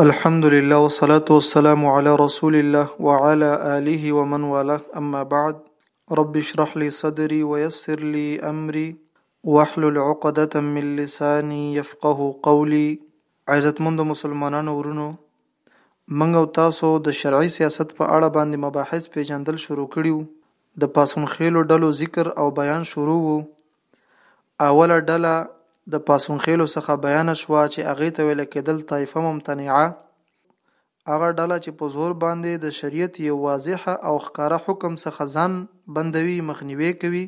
الحمدلله والصلاة والسلام علی رسول الله وعلی آله ومن والاه اما بعد رب اشرح لي صدري ويسر لي امري واحلل عقدة من لساني يفقه قولي عزتمند مسلمانانو ورونو منګ او تاسو د شرعي سیاست په اړه باندې مباحث پیژندل شروع کړیو د پاسون خېلو ډلو ذکر او بیان شروع وو اوله ډله د پاسونخېلو څخه بیانه شوه چې هغې ته ویل کېدل طایفه ممتنعه، هغه ډله چې په زور باندې د شریعت یو واضح او ښکاره حکم څخه ځان بندوي، مخنیوی کوي.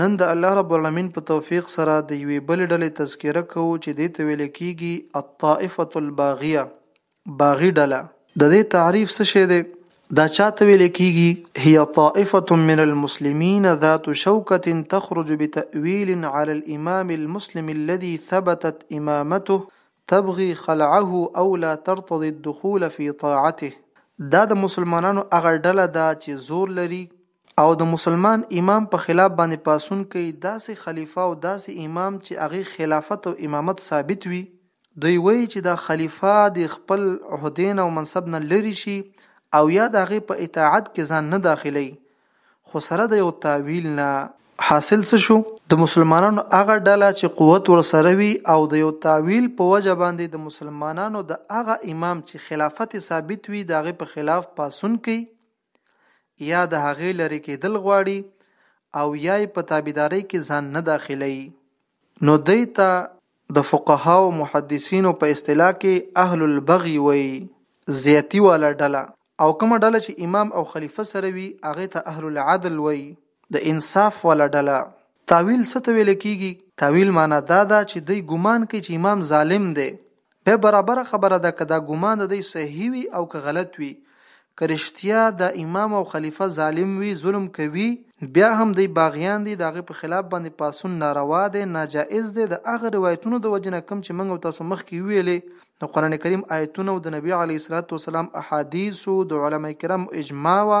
نن د الله رب العالمین په توفیق سره د یوې بلې ډلې تذکره کوو چې دې ته ویل کېږي الطائفة الباغیه. باغي ډله، د دې تعريف څه شی دی؟ دا چا ته ويل کيږي؟ هي طائفة من المسلمين ذات شوکة تخرج بتأويل على الامام المسلم الذي ثبتت امامته تبغي خلعه او لا ترتضي الدخول في طاعته دا د مسلمانانو هغه ډله ده چې زور لري او د مسلمان امام په خلاف باندې پاڅون کوي داسې خلیفه او داسې امام چې هغه خلافت او امامت ثابت وي دوی وایي چې دا خلیفه دې خپل عهدې نه او منصب نه لرې شي او یا د هغه په اطاعت کې ځان نه داخلوي خو سره د یو تاویل نه حاصل څه شو د مسلمانانو هغه ډله چې قوت ورسره وي او د یو تاویل په وجه باندې د مسلمانانو د هغه امام چې خلافت ثابت وي د هغه په خلاف پاسون کوي یا د هغې لرې کېدل غواړي او یا یې په تابعدارۍ کې ځان نه داخلوي، نو دې ته د فقهاو محدثینو په اصطلاح کې اهل البغي وایي، زیاتي والا ډله، او کومه ډله چې امام او خلیفه سره وي هغې ته اهل العدل وایي. د انصاف والا ډله. تاویل څه ته ویل کیږي؟ تاویل معنی دا ده چې دی ګومان کوي چې امام ظالم دی. بیا برابره خبره ده که دا ګومان د دی صحیح وي او که غلط وي. که رښتیا دا امام او خلیفه ظالم وي، ظلم کوي، بیا هم دی باغیان دي، د هغه په خلاف باندې پاڅون ناروا دی، ناجائز دی، د هغه روایتونو د وجې نه کوم چې موږ او تاسو مخکې وویلې، د قرآن کریم آیتونه او د نبي علیه السلام احادیث و، د علماء کرامو اجماع وه،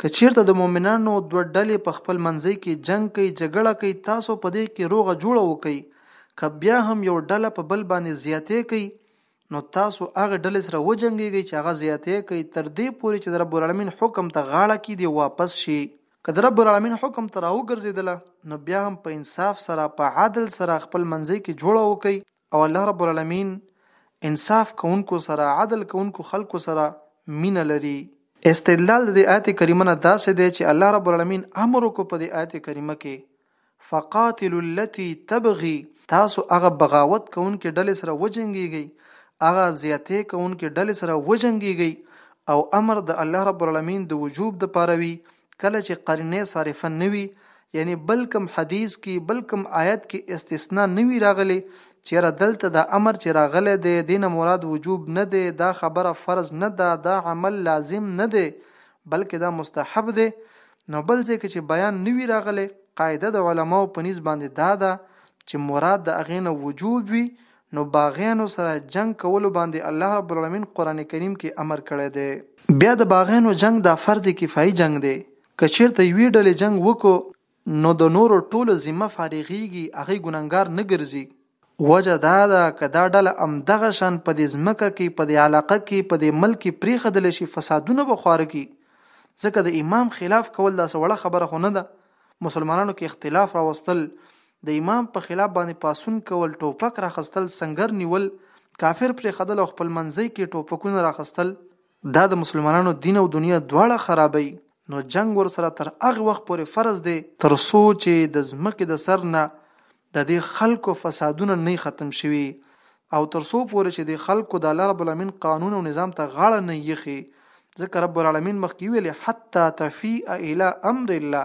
که چېرته د مؤمنانو دوه ډلې په خپل منځۍ کې جنګ کوي، جګړه کوي، تاسو په دې کې روغه جوړه وکړئ، که بیا هم یو ډله په بل باندې زیاتی کوي، نو تاسو هغې ډلې سره وجنګېږئ چې هغه زیاتی کوي، تر دې پورې چې د رب العالمین حکم ته غاړه کېږدي او واپس شي. که د رب العالمین حکم ته راوګرځېدله، نو بیا هم په انصاف سره، په عدل سره خپل منځۍ کې جوړه وکړئ، او الله رب العالمين انصاف کوونکو سره، عدل کوونکو خلکو سره مينه لري. استدلال د دې آيت کريمه نه داسې دی چې الله رب العالمين امر وکړو په دې آيت کريمه کې فقاتلوا التي تبغي تاسو هغه بغاوت کوونکې ډلې سره وجنګيږئ، هغه زياتې کوونکې ډلې سره وجنګيږئ او امر د الله رب العالمين د وجوب د پاره وي کله چې قرینه صارفه نه وي یعنی بل کم حدیث کې بل کم آیت کې استثناء نه وی راغلی چې را دلته دا امر چې راغلی دی دینه مراد وجوب نه دی دا خبره فرض نه ده دا عمل لازم نه دی بلکې دا مستحب دی نو بل ځکه چې بیان نه وی راغلی قاعده د علماو په نسبت باندې دا ده چې مراد د اغینه وجوب وي نو باغيانو سره جنګ کولو باندې الله رب العالمين قران کريم کې امر کړی دی. بيا د باغيانو جنګ دا فرض کفايي جنګ دی که چيرته يوې ډلې جنګ وکړو نو د نورو ټولو ذمه فارغيږي هغوی ګنهګار نه ګرځي وجه دا ده که دا ډله همدغه شان په دې ځمکه کې په دې علاقه کې په دې ملک کې پريښدل شي فسادونه به خواره کړي ځکه د امام خلاف کول داسې وړه خبره خو نه ده مسلمانانو کې اختلاف راوستل د امام په خلاف باندې پاڅون کول، ټوپک راخستل، سنګر نیول، کافر پرېښدل او خپل منځۍ کې ټوپکونه راخستل، دا د مسلمانانو دین او دنیا دواړه خرابوي، نو جنګ ورسره تر هغه وخت پورې فرض دی، تر څو چې د ځمکې د سر نه د دې خلکو فسادونه نه ختم شوي او تر څو پورې چې دې خلکو د الله رب العالمین قانون او نظام ته غاړه نه ایښې، ځکه رب العالمین مخکې ویلي، حتی تفیء الی امر الله،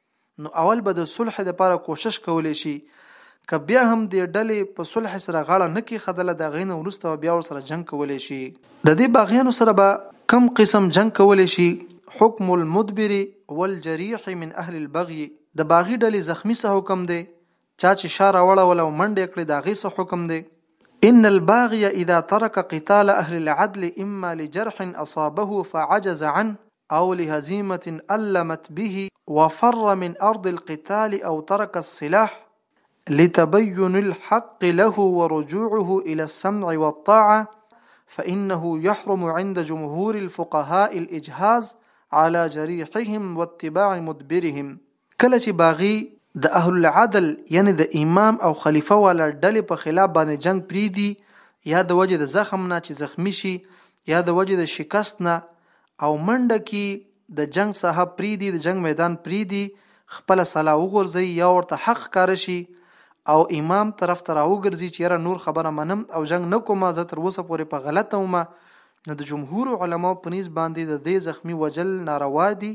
نو اول به د صلح لپاره کوشش کولی شي که بیا هم د ډلې په صلح سره غاړه نه کې خدله د غین ورسته بیا ور سره جنگ کولی شي د دې باغیانو سره به کم قسم جنگ کولی شي حکم المدبر والجریح من اهل البغي د باغی ډلې زخمی سه حکم دی چې شار وړه ولا منډه کړې دا غي سه حکم دی ان الباغي اذا ترك قتال اهل العدل اما لجرح اصابه فعجز عنه او لهزيمه المت به وفر من ارض القتال او ترك السلاح لتبين الحق له ورجوعه إلى السمع والطاعة فإنه يحرم عند جمهور الفقهاء الإجهاز على جريحهم واتباع مدبرهم کله چې باغي د اهل العدل یعنې د امام او خلیفه والا ډلې په خلاف باندې جنګ پریږدي یا د وجې د زخم نه چې زخمی شي یا د وجې د شکست نه او منډه کی د جنګ ساحه پریدي د جنګ میدان پریدي خپل سلا وغورځي یا ورته حق کار شي او امام طرف ته راوګرځي چې یاره نور خبره منم او جنگ نکوم زه تر اوسه پورې په غلطه ومه نو د جمهور علماو په نيز باندې د دې زخمی وجل ناروا دي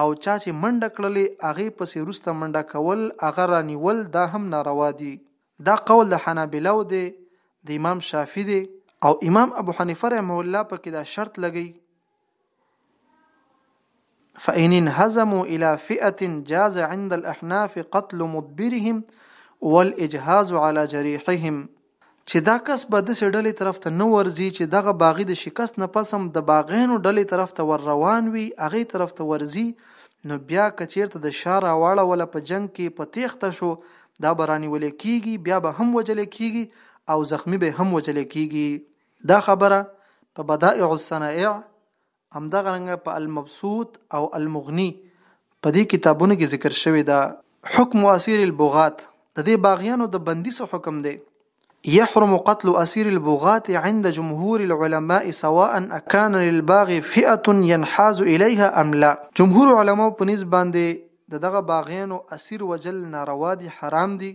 او چا چې منډه کړلې هغه پسې روسته منډه کول هغه رانیول دا هم ناروا دي دا قول د حنابلو دی د امام شافعي دی او امام ابو حنیفه رحمه الله پکې دا شرط لګی فإن انهزموا إلى فئة جاز عند الأحناف قتل مدبرهم والإجهاز على جريحهم چې دا کس به د سړلې طرف ته نه ورځي چې دغه باغی د شکست نه پسم د باغینو ډلې طرف ته ور روان وي هغه طرف ته ورځي نو بیا کچیرته د شار اواړه ولا په جنگ کې په تیخته شو دا برانی ولې کیږي بیا به هم وجل کیږي او زخمی به هم وجل کیږي دا خبره په بدائع الصنائع همدغه رنګه په المبسوط او المغني په دې کتابونو کې ذکر شوی دا حکم اسیر البغات د دې باغیانو د بندي څه حکم دی يحرم قتل أسير البغاة عند جمهور العلماء سواء أكان للباغي فئة ينحاز إليها أم لا جمهور علماء په نسبت باندې د دغه باغیانو اسیر وجل ناروا دي حرام دي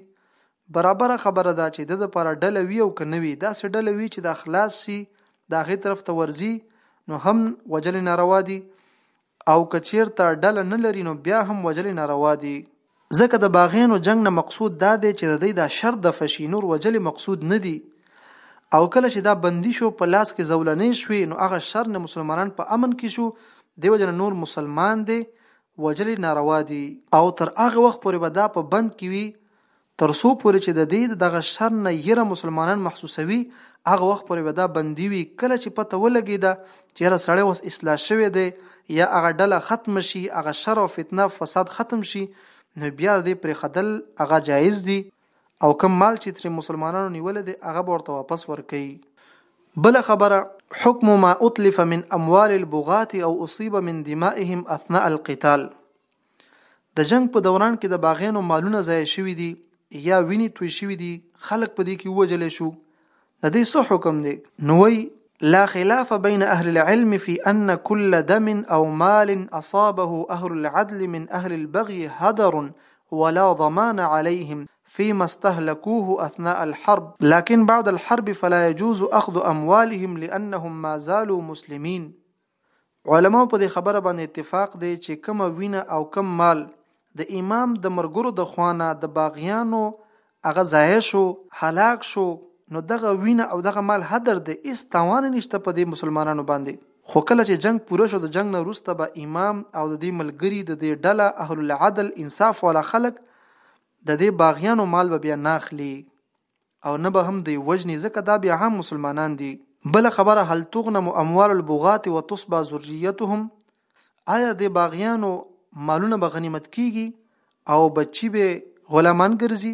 برابره خبره ده چې د لپاره ډله وي او که نه وي داسې ډله وي چې دا خلاص سي د هغې طرف ته ورځي نو هم وجل ناروا دي او که چیرته ډله نه لري نو بیا هم وجل ناروا دي ځکه د باغینو جنگ نه مقصود دا دی چې د دوی دا شر د فشي نور وجل مقصود نه دي او کله چې دا بندي شو په لاس کې زولنې شوې نو هغه شر نه مسلمانان په امن کې شو دیو جن نور مسلمان دی وجل ناروا دي او تر هغه وخت پورې به دا په بند کې وي تر څو پورې چې د دی د دغه شر نه یره مسلمانان محسوسوي هغه وخت پورې به دا بندي وي کله چې پته ولګیده چې یاره سړی اوس اصلاح شوی دی یا هغه ډله ختمه شي هغه شر او فتنه فساد ختم شي نو بیا د دی پرېښدل هغه جایز دي او کوم مال چې ترې مسلمانانو نیولی دی هغه به ورته واپس ورکوي بله خبره حکم ما اتلف من اموال البغات او اصیب من دمائهم اثناء القتال د جنگ په دوران کې د باغیانو مالونه ضایع شوي دي یا ویني توی شوي دي خلک په دې کې وجل شو د دې څه حکم دی نوې لا خلاف بين اهل العلم في ان كل دم او مال اصابه اهل العدل من اهل البغي هدر ولا ضمان عليهم فيما استهلكوه اثناء الحرب لكن بعد الحرب فلا يجوز اخذ اموالهم لانهم ما زالوا مسلمين علماو په دې خبره باندې اتفاق دی چې کومه وینه او کوم مال د امام د مرګرو د خوانه د باغیانو هغه ضایع شو هلاک شو نو دغه وینه او دغه مال حدر دی هیڅ تاوان نشته په دې مسلمانانو باندې خو کله چې جنگ پوره شو د جنگ نه وروسته به امام او د دې ملګري د دې ډله اهل العدل انصاف والا خلک د دې باغیانو مال به بیا ناخلي او نه به هم دی وجنی ځکه دا بیا هم مسلمانان دي بل خبره هل تغنم اموال البغات وتصبى ذريتهم آیا د باغیانو مالونه به غنیمت کیږي او بچی به غلامان ګرځي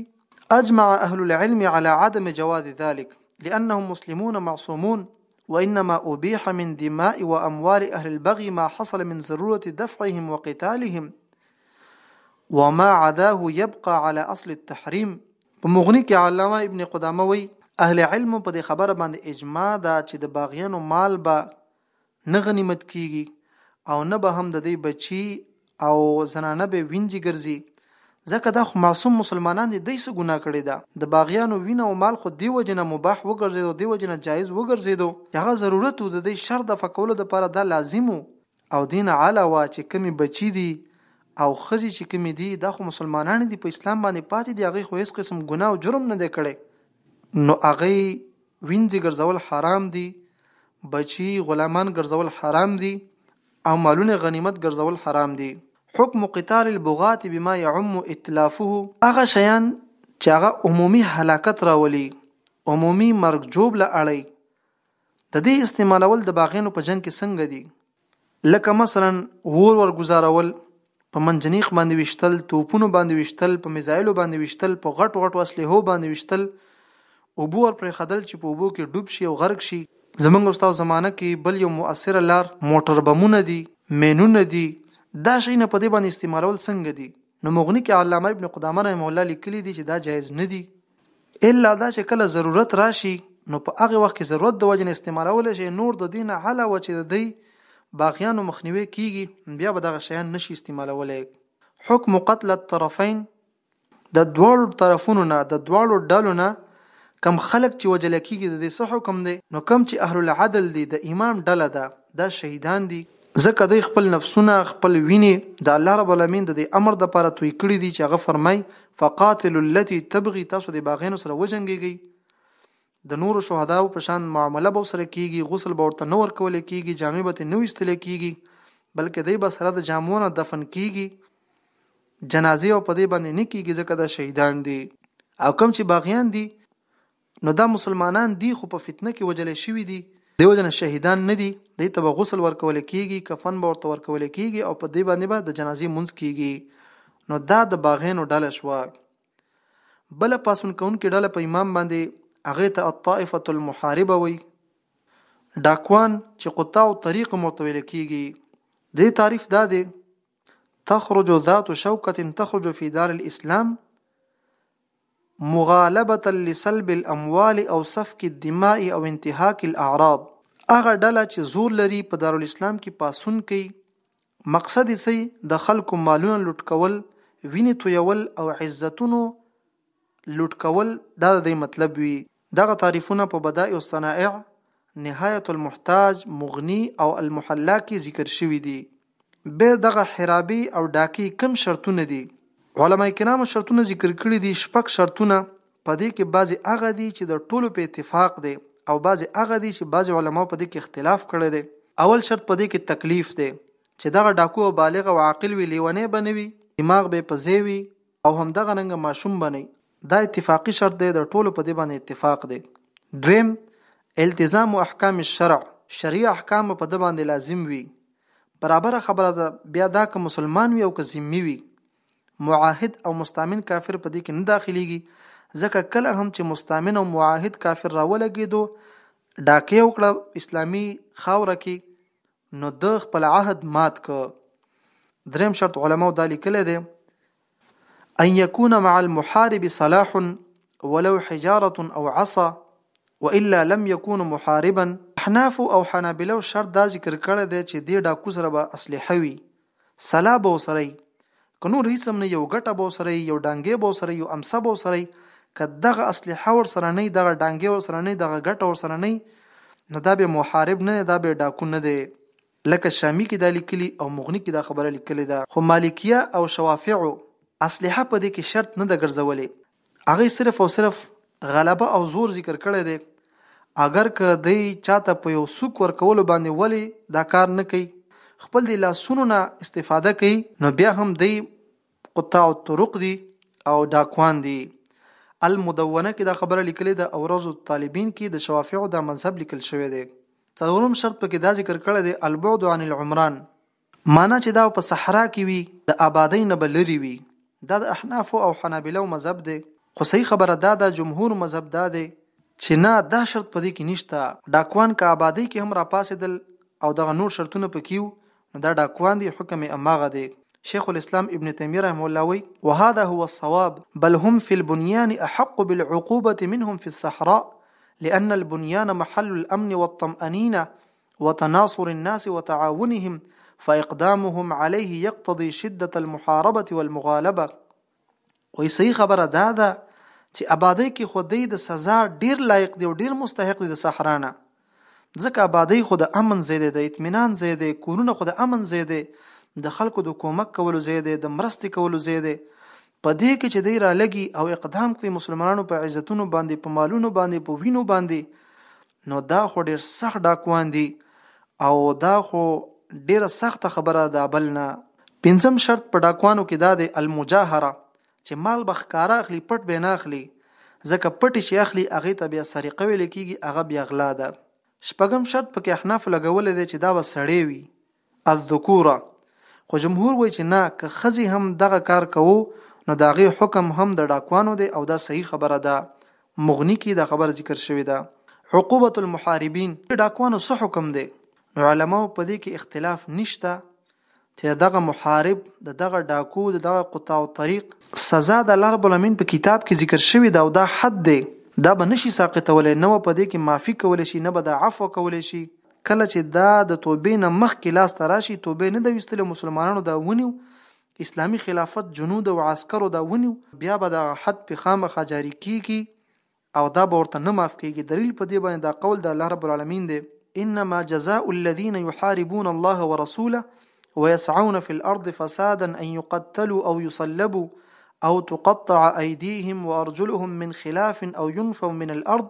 أجمع أهل العلم على عدم جواز ذلك لأنهم مسلمون معصومون وإنما أبيح من دماء وأموال أهل البغي ما حصل من ضرورة دفعهم وقتالهم وما عداه يبقى على أصل التحريم په مغنی کې علامه ابن قدامه وی اهل علم په دې خبره باندې اجماع ده چې د باغیانو مال به نه غنیمت کیږي او نه به هم د دې بچي او زنانه به وینځي ګرځي ځکه دا خو معصوم مسلمانان دي دای څه ګناه کړی دا د باغیانو وینه او مال خو دیو جن مباح وګرځیدو دیو جن جایز وګرځیدو هغه ضرورت د دې شر د فکولو لپاره دا لازمو او دین علاوه چې کومې بچی دي او خزي چې کومې دي دا خو مسلمانان دي په اسلام باندې پاتې دي هغه خو هیڅ قسم ګناه او جرم نه دی کړی نو هغه وینځي ګرځول حرام دي بچي غلامان ګرځول حرام دي او مالونه غنیمت ګرځول حرام دي حکم قتال البغات بما يعم اتلافه هغه شیان چې هغه عمومي هلاکت راولي عمومي مرګ جوب له اړي د دې استعمالول د باغینو په جنگ کې څنګه دي لکه مثلا ور ور گزارول په منجنیق باندې وشتل توپونو باندې وشتل په میزایلو باندې وشتل په غټو غټو اسلحو باندې وشتل او بو ور پر خدل چې په وبو کې ډوب شي او غرق شي زمونږ استاد زمانه کې بل یو مؤثر لار موټر بمونه دي مینونه دي دا شي نه په دې باندې استعمالول څنګه دي نو مغنی کې علامه ابن قدامه رحمه الله لیکلی دی چې دا جایز نه دی الا دا چې کله ضرورت راشي نو په هغه وخت کې ضرورت د وجنه استعمالول شي نور د دین علاوه چې د دی باغیانو مخنیوي کیږي بیا به دغه شیان نشي استعمالولای حکم قتل الطرفین د دواړو طرفونو نه د دواړو ډلو نه کم خلک چې وجل کیږي د دې څه حکم دی نو کم چې اهل العدل دي د امام ډله ده دا شهیدان دي ځکه دوی خپل نفسونه، خپل وینې د الله رب العالمین د دې امر دپاره توی کړي دي چې هغه فرمایي، فقاتلو التي تبغي تاسو د باغیانو سره وجنګیږئ، د نورو شهداوو په شان معامله به ورسره کیږي، غسل به ورته نه ورکول کیږي، جامې به ترې نه ویستل کیږي، بلکې دی به سره د جامو نه دفن کیږي، جنازې او په دې باندې نه کیږي ځکه دا شهیدان دي. او کوم چې باغیان دي نو دا مسلمانان دي خو په فتنه کې وژل شوي دي دې وجه نه شهیدان نه دي دې ته به غسل ورکول کیږي کفن به ورته ورکول کیږي او په دې باندې به د جنازې مونځ کیږي نو دا د باغینو ډله شوه بل پاسون کونکي ډله په امام باندې هغه ته الطائفه المحاربه وي ډاکوان چې قطاع طریق مرتویل کیږي دې تعریف دا دی تخرج ذات شوکت تخرج فی دار الاسلام مغالبه لسلب الاموال او سفک الدماء او انتهاک الاعراض هغه ډله چې زور لري په دارالاسلام کې پاسون کوي مقصد یې د خلکو مالونه لوټ کول وینې تویول او عزتونو لوټ کول دا د دی مطلب وی دغه تعریفونه په بدائع الصنائع نهایت المحتاج مغنی او المحلا کی ذکر شوی دی به دغه حرابی او ډاکی کم شرطونه دی علماء کرام شرطونه ذکر کړی دی شپږ شرطونه په دې کې بعضی هغه دي چې د ټولو په اتفاق دی او بعضی هغه دي چې بعضی علما په دې کې اختلاف کړی دی اول شرط په دې کې تکلیف دی چې دغه ډاکو او بالغ او عاقل وي لیونی بنوي دماغ به پزې وي او همدغه رنګه ماشوم به نه دا اتفاقی شرط دی د ټولو په دې باندې اتفاق دی دویم التزام احکام الشرع شریع احکام په د باندې لازم وي برابر خبره ده بیا دا که مسلمان وي او که ذمي وي معاهد او مستامن کافر په دې کې نه داخليږي ځکه کله هم چې مستامن او معاهد کافر راولګېدو ډاکې وکړه اسلامی خاوره کې نو د خپل عهد مات ک دریم شرط علماو دا لیکلی دی ان يكون مع المحارب صلاح ولو حجاره او عصا والا لم يكون محاربا احناف او حنابلو شرط دا ذکر کړی دی چې دې ډاکو سره به اسلحه وي سلا به وسره یي که نور هیڅ هم نه یو ګټه به وسره یو ډانګې به وسره یو امسه به وسره که دغه اسلحه ورسره نه دغه ډانګې ورسره نه دغه ګټه ورسره نه نو دا به محارب نه دا به ډاکو نه دی لکه شامی کې دا لیکلي او مغنی کې دا خبره لیکلې ده خو مالکیه او شوافعو اسلحه په دې کې شرط نه ده ګرځولې هغه صرف او صرف غلبه او زور ذکر کړی دی اگر که دی چاته په یو سوک ورکولو باندې ولی دا کار نه کوي خپل دی لاسونو نه استفاده کوي نو بیا هم دی قطاع الطرق دی او ډاکوان دی المدونه کې دا خبره لیکلې ده او روز طالبین کې د شوافیعو دا مذهب لیکل شوی دی څلورم شرط پکې دا ذکر کړی دی البعد عن العمران معنی چې دا په صحرا کې وي، د آبادۍ نه به لرې وي. دا د احنافو او حنابلو مذهب دی، خو صحیح خبره دا ده، جمهور مذهب دا دی، چې نه دا شرط په دې کې نشته، ډاکوان که آبادۍ کې هم راپاڅېدل او دغه نور شرطونه په کې وو، نو دا ډاکوان دي، حکم یې هماغه دی. شیخ الاسلام ابن تیمیه رحمه الله وایي. وهذا هو الصواب، بل هم فی البنیان احق بالعقوبة منهم فی الصحراء، لأن البنیان محل الامن والطمأنینة وتناصر الناس وتعاونهم فاقدامهم عليه يقتضي شده المحاربه والمغالبه وای صحیح خبره دا ده چې آبادی کې خودی د سزا ډیر لایق دی او ډیر مستحق دی د صحرا نه ځکه آبادی خو د امن ځای دی د اطمینان ځای دی کورونه خو د امن ځای دی د خلکو د کومک کولو ځای دی د مرستې کولو ځای دی په دې کې چې دی را لګي او اقدام کوي مسلمانانو په عزتونو باندې په مالونو باندې په وینو باندې نو دا خو ډیر سخت ډاکوان دی او دا خو ډیره سخته خبره ده بل نه پنځم شرط په ډاکوانو کې دا دی المجاهره چې مال به ښکاره اخلي پټ به نه اخلي ځکه پټې چې اخلي هغه ته بیا سرقه ویل کیږي هغه بیا غلا ده شپږم شرط پکې احناف لګولې دی چې دا به سړی وي الذکور خو جمهور وای چې نه که خزي هم دغه کار کوو نو داغه حکم هم د ډاکوانو دی او دا صحیح خبره ده مغنی کې دا خبره ذکر شوې ده عقوبه المحاربین ډاکوانو څه حکم دی نو علما په دې کې اختلاف نشته چې دغه محارب د دغه ډاکو د دغه قطاع طریق سزا د الله رب العالمین په کتاب کې ذکر شوی دا او دا حد دی دا به نشي ساقطولای نه په دې کې معافي کول شي نه به د عفو کول شي کله چې دا د توبې نه مخکې لاس ته راشي توبې نه د ویستلې مسلمانانو دا ونیو اسلامی خلافت جنود او عسکرو دا ونیو بیا به د حد په خامخا جاری کیږي او دا به ورته نه معاف کیږي دلیل په دې باندې دا قول د الله رب العالمین دی انما جزاء الذين يحاربون الله ورسوله ويسعون في الارض فسادا ان يقتلوا او يصلبوا او تقطع ايديهم وارجلهم من خلاف او ينفوا من الارض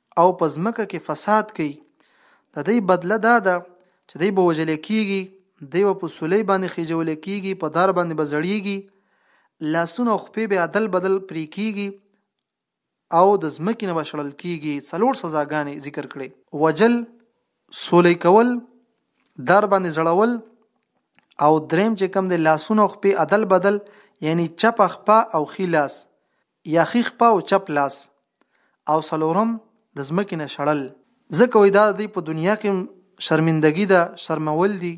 او په ځمکه کې فساد کوي د دې بدله دا ده چې دوی به وجل کیږي دوی به په سولې باندې خېجول کیږي په دار باندې به زړیږي لاسونه خپې به عدل بدل پرې کیږي او د ځمکې نه بشړل کیږي څلور سزاګانې ذکر کړي وجل سولې کول دار باندې زړول او دریم چې کم د لاسونو خپې عدل بدل یعنی چپ خپه او خلاص یا ښي خپه او چپ لاس او څلورم د ځمکې نه شړل ځکه وایي دا د دوی په دنیا کې شرمندګي ده شرمول دي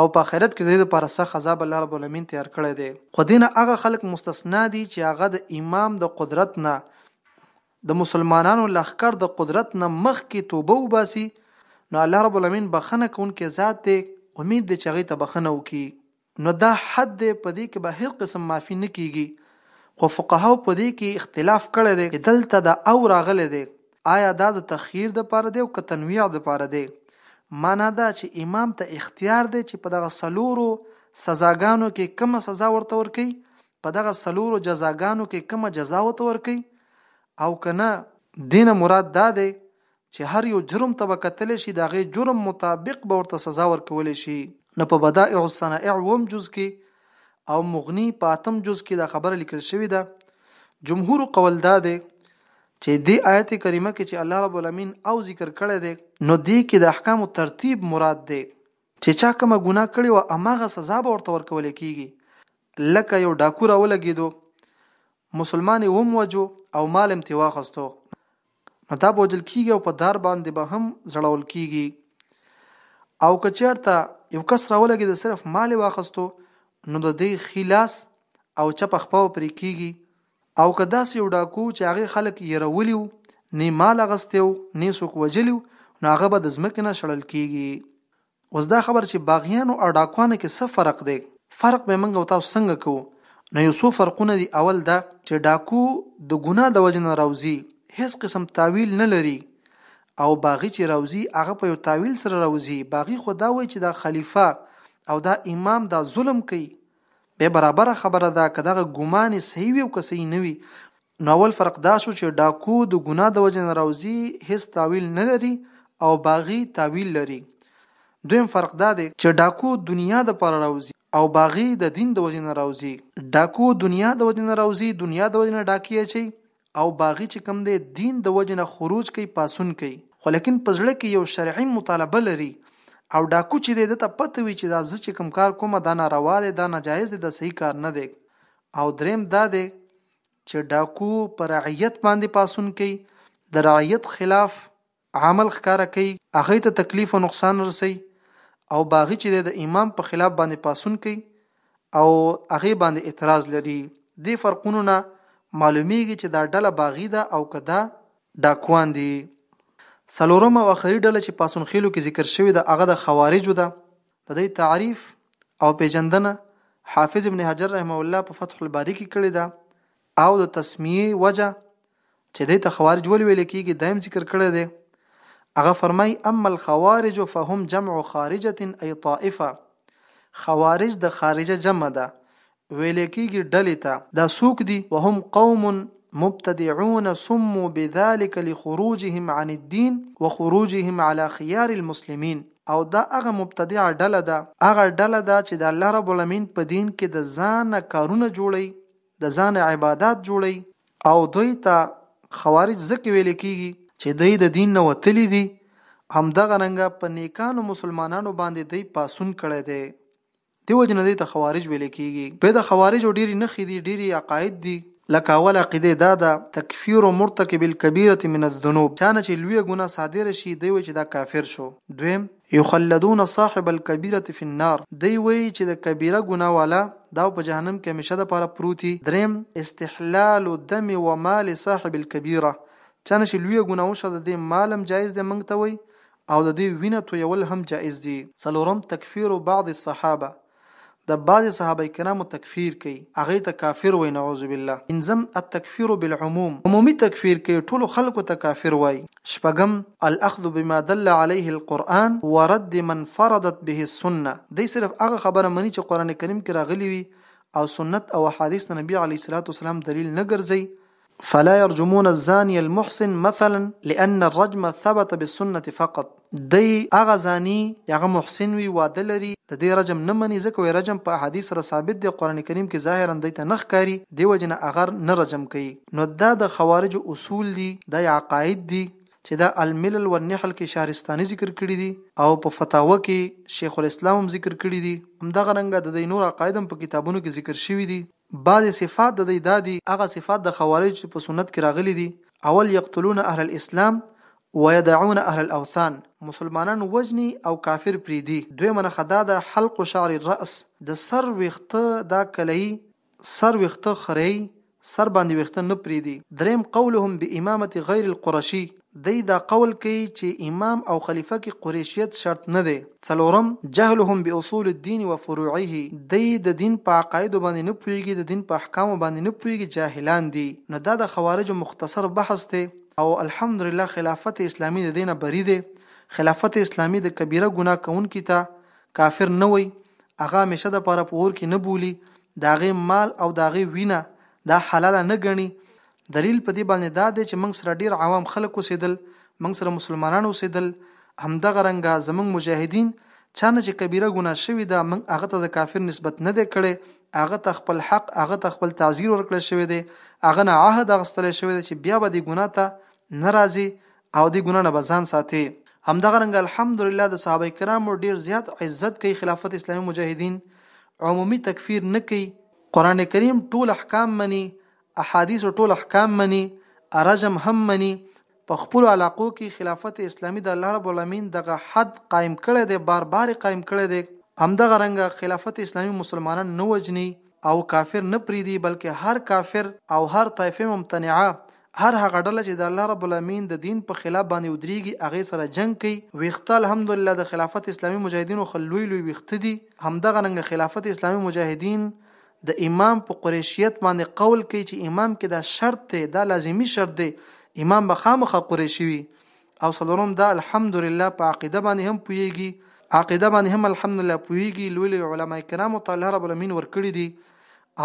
او په آخرت کې د دوی لپاره سخت عذاب الله رب العالمین تیار کړی دی خو دې نه هغه خلک مستثنا دي چې هغه د امام د قدرت نه د مسلمانانو لښکر د قدرت نه مخکې توبه وباسي نو الله رب العالمین بخنه کوونکی ذات دی امید دی چې هغوی ته بخنه وکړي نو دا حد دی په دې کې به هېڅ قسم معافي نه کېږي، خو فقهاوو په دې کې اختلاف کړی دی چې دلته دا او راغلی دی آیا دا د تخییر لپاره دی او که تنویع لپاره دی؟ مانا دا چې امام ته اختیار دی چې په دغه څلورو سزاګانو کې کومه سزا ورته ورکوي، په دغه څلورو جزاګانو کې کومه جزا ورته ورکوي او که نه؟ دینه مراد دا دی چې هر یو جرم ته به کتلی شي، د هغې جرم مطابق به ورته سزا ورکولی شي. نو په بدائع الصنائع اووم جز کې او مغني په اتم جز کې دا خبره لیکل شوې ده، جمهور قول دا دی چې دې آیت کریمه کې چې الله رب العالمین او ذکر کړی دی، نو دې کې د احکام ترتیب مراد دی، چې چا کومه ګناه کړې وه هماغه سزا به ورته ورکول کېږي، لکه یو ډاکو راولګېدو، مسلمان یې هم ووژو او مال هم ترې واخستو، نو دا به وجل کیږي او په دار باندې به هم زړول کیږي او که چیرته یو کس راولګي د صرف مال واخستو نو د دې خلاص او چپ خپاو پرې کیږي او که داس یو ډاکو چې هغه خلک یې رولیو نه مال غستیو نه سوک وجلیو نو هغه به د ځمکې نه شړل کیږي اوس دا خبر چې باغیانو او ډاکوانو کې څه فرق دی فرق به موږ او تاسو څنګه کوو نو یو څو فرقونه دي اول دا چې ډاکو د ګناه د وجې نه راوځي هیڅ قسم تاویل نه لري او باغی چې راوځي هغه په یو تاویل سره راوځي باغی خو دا وایي چې دا خلیفه او دا امام دا ظلم کوي به برابر خبره ده که دغه ګمان صحیح وي او که صحیح نه وي نو اول فرق دا شو چې ډاکو د ګناه د وجه نه راوځي هیڅ تاویل نه لري او باغی تاویل لري دویم فرق دا دی چې ډاکو دنیا د پر راوځي او باغی د دین د وجه نه راوځي ډاکو دنیا د وجه نه راوځي دنیا د وجه نه ډاکی اچي او باغی چې کم دی دین د وجه نه خروج کوي پاسون کوي خو لیکن په زړه کې یو شرعي مطالبه لري او ډاکو چې دی د ته پته وي چې دا زه چې کم کار کوم دا ناروا دی دا ناجایز دی دا صحیح کار نه دی او دریم دا دی چې ډاکو پر رعیت باندې پاسون کوي د رعیت خلاف عمل ښکارا کوي هغه ته تکلیف او نقصان رسي او باغی چې د امام په خلاف باندې پاسون کوي او هغه باندې اعتراض لري د فرقونو نه معلومیږي چې دا ډله باغی ده او کدا ډاکوان دي سلورم او اخري ډله چې پاسون خېلو کې ذکر شوی ده هغه د خوارجو ده د دې تعریف او پیژندنه حافظ ابن حجر رحمه الله په فتح الباری کې کړې ده او د تسمیه وجه چې دې ته خوارج ول ویل کېږي دایم ذکر کړی دی هغه فرمای اما الخوارج فهم جمع خارجه ای طائفه خوارج د خارجه جمع ده ویلی کیږی ډلی ته دا څوک دی وهم قوم مبتدعون سمو بذلک لخروجهم عن الدین وخروجهم علی خیار المسلمین او دا هغه مبتدعه ډله ده هغه ډله ده چی د الله رب العالمین په دین کی د ځانه کارونه جوړی د ځانه عبادات جوړی او دوی ته خوارج ځکه ویلی کیږی چی دوی د دین نه وتلی دی همدغه رنګه په نیکانو مسلمانانو باندی دوی پاڅون کړی دی دې وجې نه دې ته خوارج ویلې کیږي. بې د خوارجو ډېرې نښې دي، ډېر یې عقاید دي. لکه اوله عقیده دا ده، تکفیر مرتکب الکبیرة من الذنوب، چا نه چې لویه ګناه صادره شي دی وایي چې دا کافر شو. دویم، یخلدون صاحب الکبیرة فی النار، دی وایي چې د کبیره ګناه والا دا به په جهنم کې همیشه د پاره پروت وي. دریم، استحلال دم و مال صاحب الکبیرة، چا نه چې لویه ګناه وشوه د دې مال هم جایز دی موږ ته وایي او د دې وینه تویول هم جائز دي. څلورم، تکفیر بعض الصحابه، د بعضې صحابه کرامو تکفیر کوي، هغوی ته کافر وایي، نعوذ بالله. پنځم، التکفیر بالعموم، عمومي تکفیر کوي، ټولو خلکو ته کافر وایي. شپږم، الاخذ بما دل علیه القرآن ورد ما انفردت به السنة، دی صرف هغه خبره مني چې قرآن کریم کې راغلې وي او سنت او احادیث د نبي علیه السلام دلیل نه ګرځوي فلا يرجمون الزاني المحسن مثلا لان الرجم ثبت بالسنة فقط دی هغه زاني چې هغه محسن وي واده لري د دی رجم نه مني ځکه وایي رجم په احادیث سره ثابت دی او قرآن کریم کې ظاهرا دی ته نه ښکاري دی وجې نه هغه نه رجم کوي نو دا د خوارجو اصول دي دا یې عقاید دي چې دا الملل والنحل کې شهرستاني ذکر کړي دي او په فتاوه کې شیخ الاسلام هم ذکر کړي دي همدغه رنګه د دی نور عقاید هم په کتابونو کې ذکر شوي دي بعضې صفات د دی دا دي. هغه صفات د خوارجو چې په سنت کې راغلي دي، اول يقتلون اهل الاسلام ويدعون اهل الاوثان، مسلمانان وژني او کافر پرېږدي، دويمه نښه دا ده، حلق شعر الراس، د سر وېښته دا کليي، سر وېښته خريي، سر باندې وېښته نه پرېږدي، درېيم قولهم بامامة غير القرشي، دی دا قول کوي چې امام او خلیفه کې قریشیت شرط نه دی. څلورم، جهلهم باصول الدین و فروعه، دی د دین په عقایدو باندې نه پوهیږي، د دین په احکامو باندې نه پوهیږي، جاهلان دي. نو دا د خوارجو مختصر بحث دی او الحمدلله خلافت اسلامي د دې نه بري دی، خلافت اسلامي د کبیره ګناه کوونکي ته کافر نه وایي، هغه همیشه لپاره په اور کې نه بولي، د هغه مال او د هغه وینه دا حلاله نه ګڼي، دلیل په دې باندې دا دی چې موږ سره ډیر عوام خلک اوسېدل، موږ سره مسلمانان اوسېدل، همدغه رنګه زموږ مجاهدین، چا نه چې کبیره ګناه شوې ده، موږ هغه ته د کافر نسبت نه دی کړی، هغه ته خپل حق، هغه ته خپل تعزیر ورکړل شوی دی، هغه نه عهد اخستل شوی دی چې بیا به دې ګناه ته نه راځې او دې ګناه نه به ځان ساتې. همدغه رنګه الحمدلله د صحابه کرامو ډیر زیات عزت کوي خلافت اسلامي مجاهدین، عمومي تکفیر نه کوي، قرآن کریم ټول احکام مني احادیث ټول احکام مني ارجم هم مني په خپل علاقو کې خلافت اسلامي د الله رب العالمین دغه حد قائم کړی دی بار بار قائم کړی دی همدغه رنګ خلافت اسلامي مسلمانان نه وجني او کافر نه پریدي بلکې هر کافر او هر طائفه ممتنعه هر هغه ډله چې د الله رب العالمین د دین په خلاف باندې ودریږي هغه سره جنگ کوي ویخته الحمدلله د خلافت اسلامي مجاهدینو خل لوی لوی ویخته دي همدغه رنګ خلافت اسلامي مجاهدین د امام په قریشیت باندې قول کوي چې امام کې دا شرط دی دا لازمی شرط دی امام به خامخا قریشی وي او څلورم دا الحمدلله په عقیده باندې هم پویږي عقیده باندې هم الحمدلله پویږي لوی لوی علما کرام تعالی رب العالمین ورکړي دي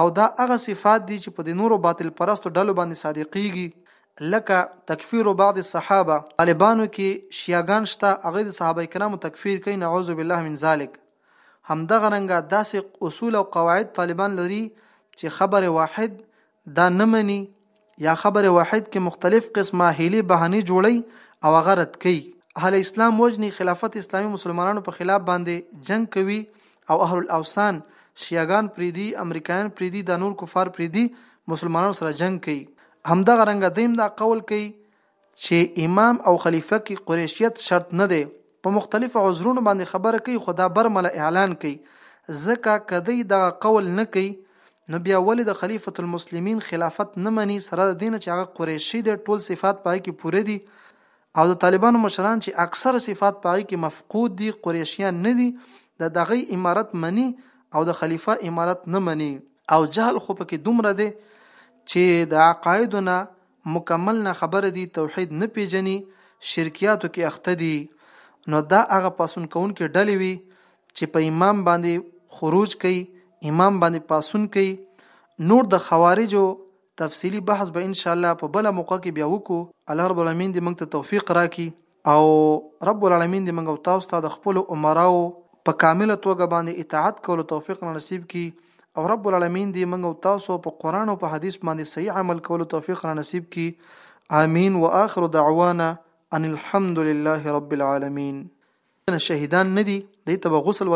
او دا هغه صفات دي چې په د نورو باطل پرستو ډلو باندې صادقيږي لکه تکفیر بعض الصحابه طالبانو کې شیعاګان شته هغه د صحابه کرامو تکفیر کوي نعوذ بالله من ذلک همدغه رنګه داسې اصول او قواعد طالبان لري چې خبر واحد دا نه مني یا خبر واحد کې مختلف قسمه هیلي بهاني جوړي او هغه رد کوي اهل اسلام وجني خلافت اسلامي مسلمانانو په خلاف باندې جنگ کوي او اهل الاوسان شیعاګان پریدي امریکایان پریدي د نور کفار پریدي مسلمانانو سره جنگ کوي همدغه رنګ دیم دا قول کوي چي امام او خليفه کي قريشيت شرط نه دی په مختلفو عذرونو باندي خبره کوي خو دا برمله اعلان کوي ځکه که دی دغه قول نه کوي نو بيا ولي د خليفة المسلمين خلافت نه مني سره د دې نه چي هغه قريشي دی ټول صفات په هغه کي پوره دي او د طالبانو مشران چي اکثر صفات په هغه کي مفقود دي قريشيان نه دي د دغه امارت مني او د خليفه امارت نه مني. او جهل خو پکې دومره دی چې د عقایدو نه مکمل نا خبره دي توحید نه پیژني شرکیاتو کې اخته دي نو دا هغه پاسون کوونکې ډلې وي چې په امام باندې خروج کوي امام باندې پاسون کوي نور د خوارجو تفصیلی بحث به ان شاء الله په بل موقع کې بیا وکړو الله رب العالمین دې موږ ته توفیق راکړي او رب العالمین دې موږ او تاسو ته د خپل عمراو په کامله توګه باندې اطاعت کولو توفیق را نصیب کړي او رب العالمین دې موږ او تاسو په قران او په حدیث باندې صحیح عمل کولو توفیق را نصیب کړي آمین واخر دعوانا ان الحمد لله رب العالمین شهیدان ندي دې ته غسل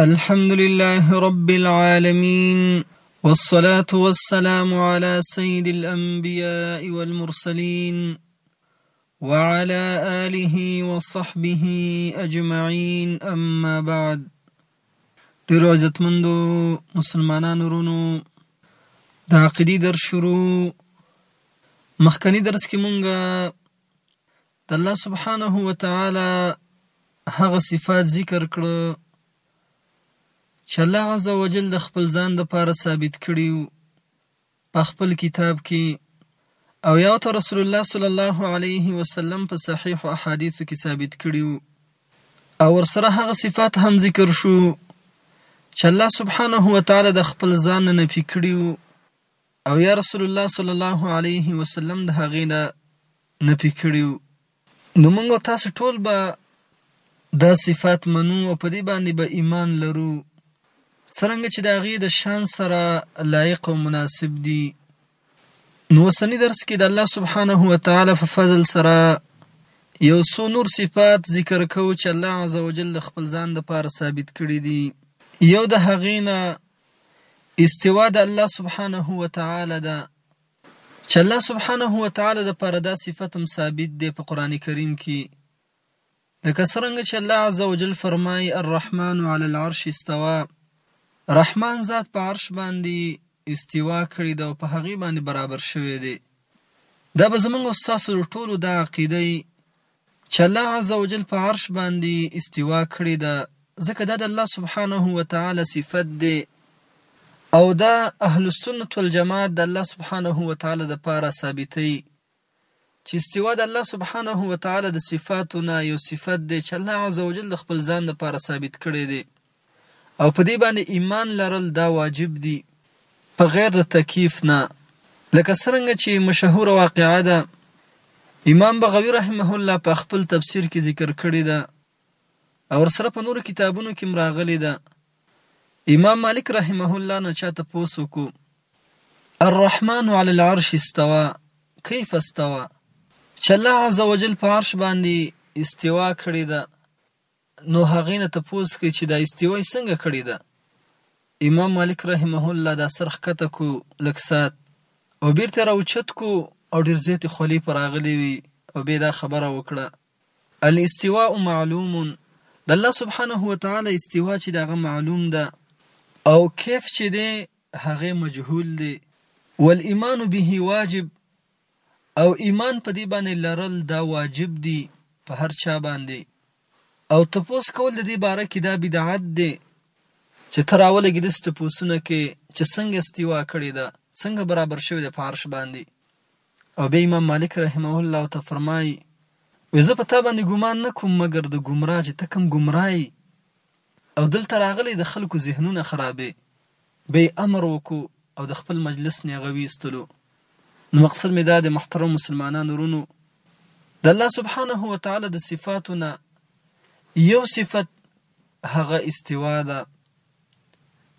الحمد لله رب العالمين والصلاة والسلام على سيد الأنبياء والمرسلين وعلى آله وصحبه أجمعين أما بعد ډیرو عزتمندو مسلمانانو ورونو د عقیدې درس شروع مخکنی درس کې مونږه د الله سبحانه وتعالی هغه صفات ذکر کړ چې الله عز وجل د خپل ځان د پاره ثابت کړي په خپل کتاب کې او یو ته رسول الله صلی الله علیه وسلم په صحیح احادیثو کې ثابت کړي او ورسره هغه صفات هم ذکر شو چې الله سبحانه و تعالی د خپل ځان نه نفي کړي او یا رسول الله صلی الله علیه وسلم د هغې نه نفي کړي نو موږ او تاسو ټول به دا صفات منو او په دې باندې به ایمان لرو څرنګه چې د هغې د شان سره لایق او مناسب دي نو اوسني درس کې د الله سبحانه و تعالی په فضل سره یو څو نور صفات ذکر کوو چې الله عزوجل د خپل ځان لپاره ثابت کړي دي یو د هغې نه استوا د الله سبحانه وتعالی ده چې الله سبحانه وتعالی د پاره دا صفت هم ثابت دی په قران کریم کې لکه څنګه چې الله عزوجل فرمایي الرحمن علی العرش استوا رحمان ذات په عرش باندې استوا کړی ده او په هغې باندې برابر شوی دی دا به زمونږ او ستاسو ټولو دا عقیده چې الله عزوجل په عرش باندې استوا کړې ده ځکه دا د الله سبحانه وتعالی صفت دی او دا اهل السنت والجماعت د الله سبحانه وتعالی د پاره ثابتې چې استوا د الله سبحانه وتعالی د صفاتو نه یو صفت دی چې الله عزوجل د خپل ځان د پاره ثابت کړی دی او په دې باندې ایمان لرل دا واجب دي په غیر د تکیف نه لکه څرنګه چې مشهوره واقعه ده امام بغوی رحمه الله په خپل تفسیر کې ذکر کړی ده او ورسره په نورو کتابونو کې مراغلی ده امام مالک رحمه الله نه چاته پوسو کو الرحمن علی العرش استوا کیف استوا چې الله عزوجل په عرش باندې استوا کړی ده نو هغه نه تپوس کوي چي دا استوا يې څنګه کړې ده؟ امام مالک رحمه الله دا سر ښکته کو لږ ساعت او بيرته يې را اوچت کو او ډېر زياتې خولې په راغلې وي او بيا يې دا خبره وکړه، الاستواء معلوم، د الله سبحانه وتعالی استوا چي ده هغه معلوم ده او کيف چي دی هغه مجهول دی، والايمان به واجب، او ایمان په دې باندې لرل دا واجب دي په هر چا باندې او تپوس کول د دې باره کې دا بدعت دی چې ته راولګې داسې تپوسونه کې چې څنګه استوا کړې ده څنګه برابر شوی دی په عرش باندې او بیا امام مالک رحمه الله ته فرمایي وې زه په تا باندې ګمان نه کوم مګر د ګمراه چې ته کوم ګمراه او دلته راغلی د خلکو ذهنونه خرابې به یې امر وکړو او د خپل مجلس نیغه ویستلو نو مقصد مې دا د محترم مسلمانانو رونو د الله سبحانه و تعالی د صفاتو نه یو صفت هغه استوا ده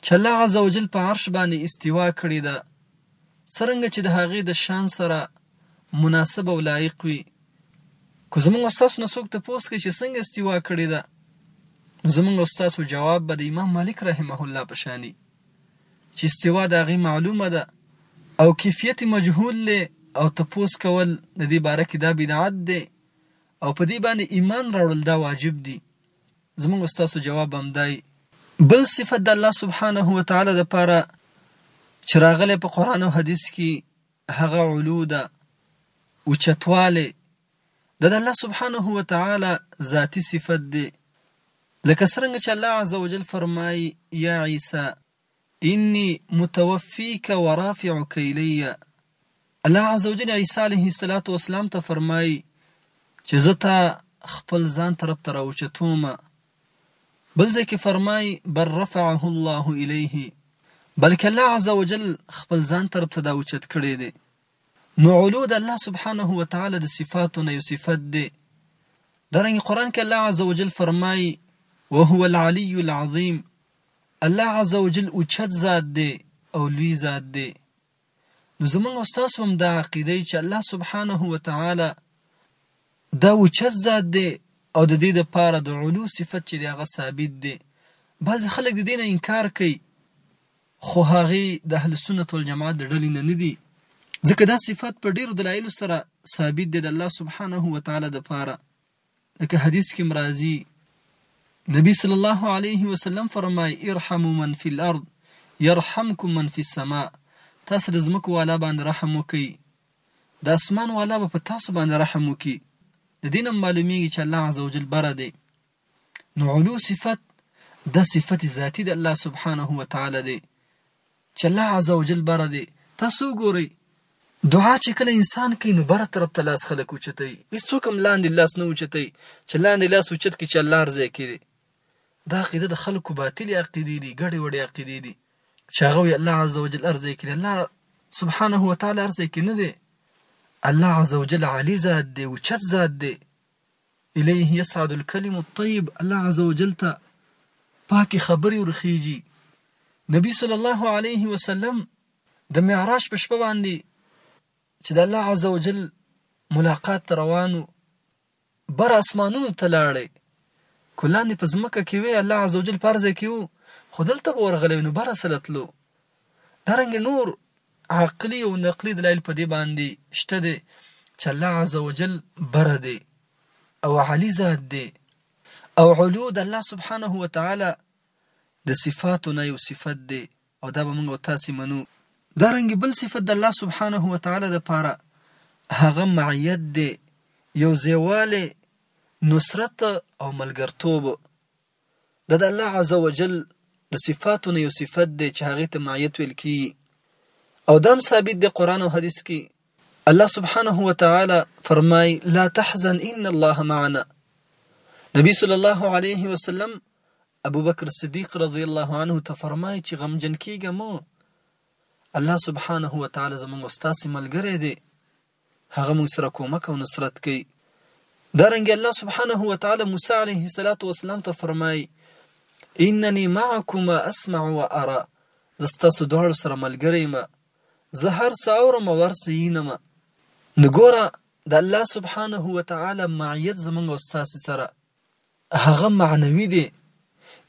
چې الله عزوجل په عرش باندې استوا کړې ده څرنګه چې د هغې د شان سره مناسب او لایق وي که زمونږ او ستاسو نه څوک تپوس کوي چې څنګه استوا کړې ده نو زمونږ او ستاسو جواب به د امام مالک رحمه الله په شاني چې استوا د هغې معلومه ده او کیفیت مجهول دی او تپوس کول د دې باره کې دا بدعت دی او په دې باندې ایمان راوړل دا واجب دي زمونږ او ستاسو جواب هم دی بل صفت د الله سبحانه و تعالی لپاره چې راغلی په قرآن او حدیث کې هغه علو ده، اوچتوالی، دا د الله سبحانه وتعالی ذاتي صفت دی، لکه څرنګه چې الله عزوجل فرمايي، يا عيسی اني متوفيک ورافعک الي، الله عزوجل عيسی عليه الصلوة والسلام ته فرمايي چې زه تا خپل ځان طرف ته راوچتوم، بل ځای کې فرمايي، بل رفعه الله الیه، بلکې الله عزوجل خپل ځان طرف ته دا اوچت کړی دی. نو علو د الله سبحانه وتعالی د صفاتو نه یو صفت دی. دارنګه قرآن کې الله عزوجل فرمايي، وهو العلي العظیم، الله عزوجل اوچت ذات دی او لوی ذات دی. نو زمونږ او ستاسو هم دا عقیده وي چې الله سبحانه وتعالی دا اوچت ذات دی او د دې لپاره د علو صفت چې دی هغه ثابت دی بعضې خلک د دې نه انکار کوي خو هغه د اهل سنت والجماعت د ډلې نه نه دي ځکه دا صفت په ډیرو دلایلو سره ثابت دی د الله سبحانه و تعالی لپاره لکه حدیث کې مرازي نبی صلی الله علیه وسلم فرمای ارحموا من فی الارض يرحمكم من في السماء تاسو د زمکو والا باندې رحم وکي د اسمان والا به په تاسو باندې رحم وکي د دین معلومیږي چې الله عزوجل بره دی نو علو صفت د صفت ذاتی د الله سبحانه و تعالی دی چې الله عز وجل بره دی تاسو وګورئ دعا چې کله انسان کوي نو بره طرف ته لاس خلک اوچتوي هیڅوک هم لاندې لاس نه اوچتوي چې لاندې لاس اوچت کړي چې الله ارزه کړي دا عقیده د خلکو باطلې عقیدې دي ګډې وډې عقیدې دي چې هغه وي الله عز وجل ارزه کړي الله سبحانه وتعالی ارزه کړي نه دی الله عز وجل عالی ذات دی اوچت ذات دی الیه یصعد الکلم الطیب الله عز وجل ته پاکې خبرې ورخیږي نبی صلی الله علیه وسلم د معراج په شپه باندې چې د الله عز وجل ملاقات ته روانو بر اسمانونو ته لاړې کلاندې په ځمکه کې وی الله عز وجل پرځه کیو خو دلته به ورغلی نو بر سلتلو دا رنګه نور عقلي او نقلي دلائل په دې باندې شته دی چې الله عزوجل بره دی او عالي ذات دی او علو د الله سبحانه وتعالی د صفاتو نه یو صفت دی او دا به موږ او تاسو منو دا رنګ بل صفت د الله سبحانه و تعالی د پاره هغه معیت دی یو زیواله نصرت او ملګرتوب دا د الله عز وجل د صفاتو نه یو صفت دی چې هغې ته معیت ویل کیږي او دا هم ثابت دی قرآن او حدیث کې الله سبحانه وتعالی فرمای لا تحزن ان الله معنا نبی صلی الله علیه وسلم ابو بکر صدیق رضی الله عنه ته فرمای چې غمجن کیږه مو الله سبحانه وتعالی زمونږ استاد ملګری دی هغه موږ سره کومک او نصرت کوي. دارنګه الله سبحانه وتعالی موسی علیه الصلاة والسلام ته فرمایي، انني معکما اسمع و ارا، زه ستاسو دواړو سره ملګری یم، زه هر څه اورم او هر څه وینم. نو ګوره د الله سبحانه وتعالی معیت زموږ او ستاسې سره هغه معنوي دی،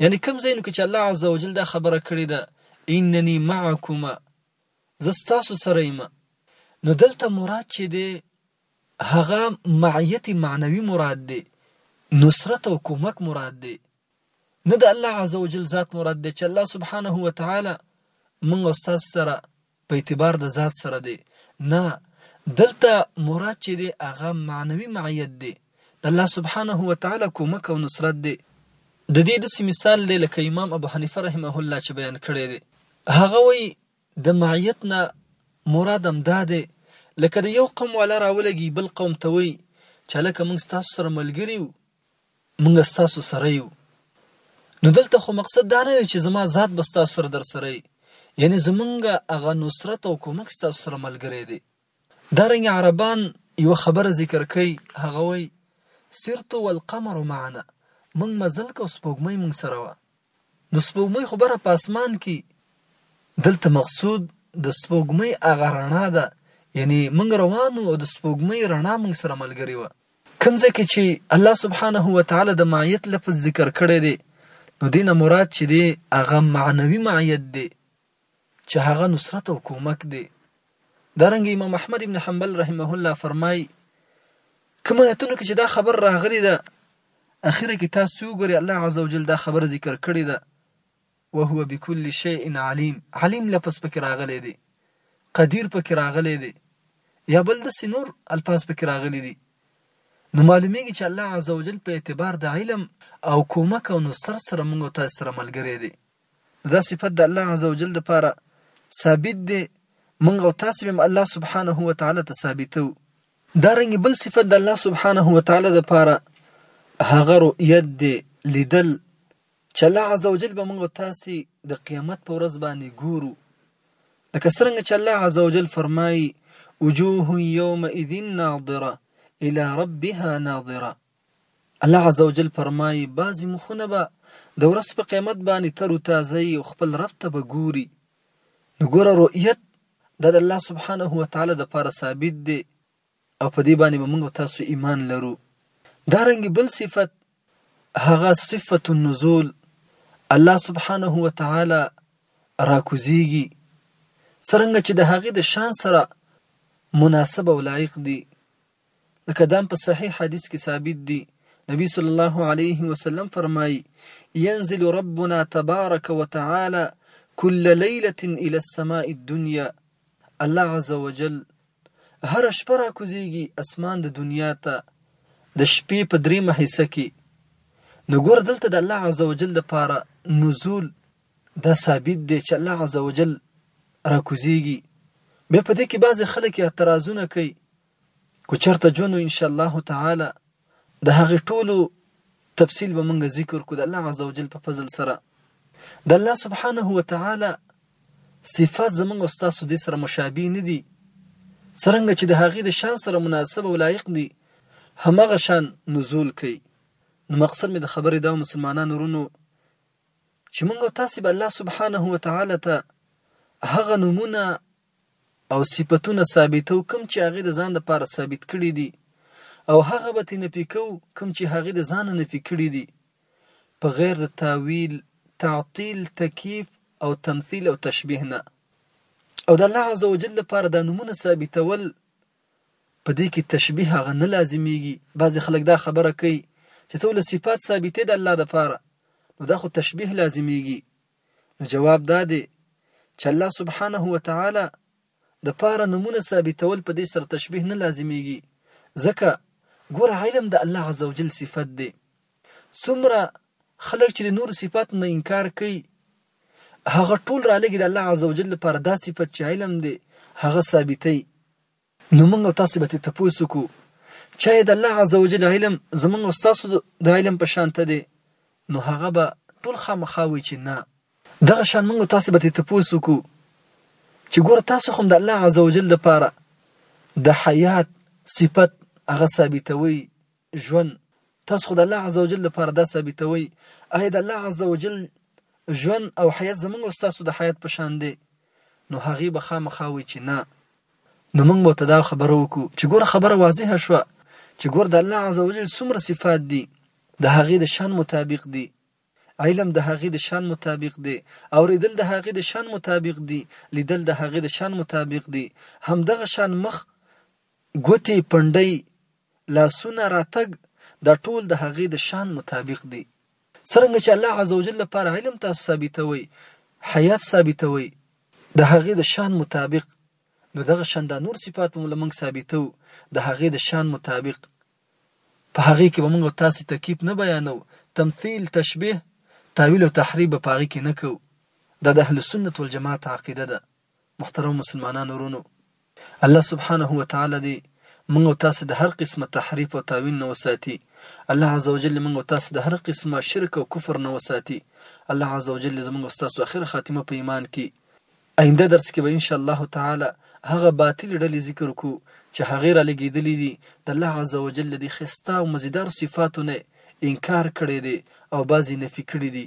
یعنې کوم ځایونو کې چې الله عزوجل دا خبره کړې ده، انني معکما، زه ستاسو سره یم. نو دلته مراد چې دی هغه معیت معنوي مراد دی، نصرت او کومک مراد دی، نه د الله عزوجل ذات مراد دی چې الله سبحانه وتعالی موږ او ستاسو سره په اعتبار د ذات سره دی، نه دلته مراد چې دی هغه معنوي معیت دی، د الله سبحانه وتعالی کومک او نصرت دی. د دې داسې مثال دی لکه امام ابوحنیفه رحمه الله چې بیان کړی دی، هغه وایي، د معیت نه مراد هم دا دی لکه د یو قوم والا راولګي بل قوم ته وایي چې هلکه موږ ستاسو سره ملګري یو موږ ستاسو سره یو نو دلته خو مقصد دا نه دی چې زما ذات به ستاسو سره در سره یعنی زمونږ هغه نصرت او کومک ستاسو سره ملګری دی دا رنګه عربان یو خبره ذکر کوي هغه وایي سرت والقمر معنا مونږ مزل کو سپوږمۍ مونږ سره وه نو سپوږمۍ خو بره په اسمان کې دلته مقصود د سپوږمۍ هغه رڼا ده یعنی موږ روانو او د سپوږمۍ رڼا موږ سره ملګری وه کوم ځکه چې الله سبحانه و تعالی د معیت لفظ ذکر کړی دی نو دینه مراد چې دی هغه معنوي معیت دی چې هغه نصرت او کومک دی دارنګه امام احمد ابن حنبل رحمه الله فرمای کوم آیتونو کې چې دا خبر راغلی ده اخر کې تاسو وګورئ الله عزوجل دا خبر ذکر کړی ده وهو بكل شيء عليم عليم لفظ پکې راغلی دی قدیر پکې راغلی دی یا بل د سنور الفاظ پکې راغلي دي نو معلومیږي چې الله عزوجل په اعتبار د علم او کومک او نصرت سره موږ تاسو سره ملګری دی نو دا صفت د الله عزوجل لپاره ثابت دی، موږ او تاسو به هم الله سبحانه وتعالی ته ثابتوو. دارنګه بل صفت د الله سبحانه وتعالی لپاره هغه رؤیت دی، لیدل، چې الله عزوجل به موږ او تاسو د قیامت په ورځ باندې ګورو، لکه څرنګه چې الله عزوجل فرمایي، وجوه یومئذ ناظره الی ربها ناظره. الله عزوجل فرمايي، بعضي مخونه به د ورځ په قيامت باندې تر و تازه يي او خپل رب ته به ګوري. نو ګوره رؤيت دا د الله سبحانه وتعالی دپاره ثابت دی او په دې باندې به موږ او تاسو ايمان لرو. دارنګه بل صفت هغه صفت النزول الله سبحانه وتعالی راکوزيږي څرنګه چې د هغه د شان سره مناسب او لائق دي. لکه دام په صحیح حدیث کې ثابت دي نبی صلی الله علیه وسلم فرمایي ينزل ربنا تبارک وتعالى كل ليله الى السماء الدنيا الله عز وجل هر شپه را کوزيږي اسمان د دنیا ته د شپې په دریمه حصہ کې نو ګور دلته د الله عزوجل د پاره نزول دا ثابت دی چې الله عزوجل را کوزيږي به په دې کې بعضی خلک اعتراضونه کوي که چرته ژوند وو انشاالله تعالی د هغې ټولو تفصیل به مونږ ذکر کو د الله عزوجل په فضل سره د الله سبحانه و تعالی صفات زمونږ او ستاسو دې سره مشابه نه دي څرنګه چې د هغې د شان سره مناسب او لایق دي همغه شان نزول کوي نو مقصد مې د خبرې دا مسلمانانو ورونو چې مونږ تاسو به الله سبحانه و تعالی ته هغه نمونه او صفتونه ثابتو کوم چي هغه د ځان د پاره ثابت کړي دي او هغه به ترې نفي کوو کوم چي هغه د ځانه نفي کړي دي په غير د تاويل، تعطيل، تکيف او تمثيل او تشبيه نه او د الله عزوجل د پاره دا نومونه ثابتول په دې کي تشبيه هغه نه لازميږي بعضي خلک دا خبره کوي چي ته له صفات ثابتې د الله د پاره نو دا خو تشبيه لازميږي. نو جواب دا دی چې الله سبحانه وتعالی د پاره نمونه ثابتول په دې سره تشبیه نه لازمیږي ځکه ګور علم د الله عزوجل صفت دی څومره خلک چې د نور صفات نه انکار کوي هغه ټول را لګي د الله عزوجل لپاره دا صفت چې علم دی هغه ثابتي نو موږ او تاسو به ترې تپوس وکړو چې ایا د الله عز وجل علم زموږ او ستاسو د علم په شان ته دی نو هغه به ټول خامخا وایي چې نه دغه شان موږ او تاسو به ترې تپوس وکړو چې ګوره تاسو خو د الله عز وجل دپاره د حیات صفت هغه ثابتوي ژوند تاسو خو د الله عزوجل لپاره دا ثابتوئ، ایا د الله عزوجل ژوند او حیات زموږ او ستاسو د حیات په شان دی؟ نو هغوی به خامخا وایي چې نه، نو موږ به ورته دا خبره وکړو چې ګوره خبره واضحه شوه چې ګوره د الله عزوجل څومره صفات دي د هغه د شان مطابق دي، علم د هغه د شان مطابق دی، اورېدل د هغه د شان مطابق دي، لیدل د هغه د شان مطابق دي، همدغه شان مخ، ګوتې، پنډۍ، لاسونه راتګ دا ټول د هغه د شان مطابق دي څرنګه چې الله عزوجل لپاره علم تاسو ثابتوي حیات ثابتوي د هغه د شان مطابق نو دغه شان دا نور صفات هم لمنګ ثابتو د هغه د شان مطابق په هغه کې به موږ تاسو تکیب نه بیانو تمثيل تشبيه تاویل او تحریف به پاغي کې نه کو دا د اهل سنت والجماعت عقیده ده محترمو مسلمانانو ورونو! الله سبحانه وتعالی دې موږ او تاسې د هر قسمه تحریف او تاویل نه وساتي، الله عزوجل دې موږ او تاسې د هر قسمه شرک او کفر نه وساتي، الله عزوجل دې زموږ او ستاسو اخره خاتمه په ایمان کې اینده درس کې به ان شاء الله تعالی هغه باطلې ډلې ذکر کړو چې هغې رالېږېدلي دي، د الله عزوجل له دې ښایسته او مزیدارو صفاتو نه یې انکار کړی دی او بعضې یې نفي کړي دي،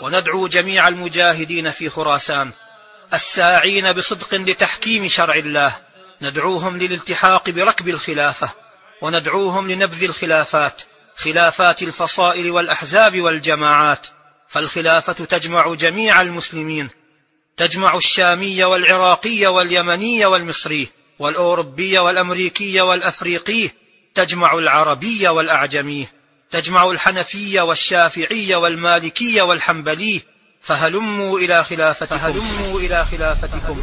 وندعو جميع المجاهدين في خراسان الساعين بصدق لتحكيم شرع الله ندعوهم للالتحاق بركب الخلافة وندعوهم لنبذ الخلافات خلافات الفصائل والأحزاب والجماعات فالخلافة تجمع جميع المسلمين تجمع الشامي والعراقي واليمني والمصري والأوروبي والأمريكي والأفريقي تجمع العربي والأعجمي تجمع الحنفي والشافعي والمالكي والحنبلي فهلموا إلى خلافتكم فهلموا إلى خلافتكم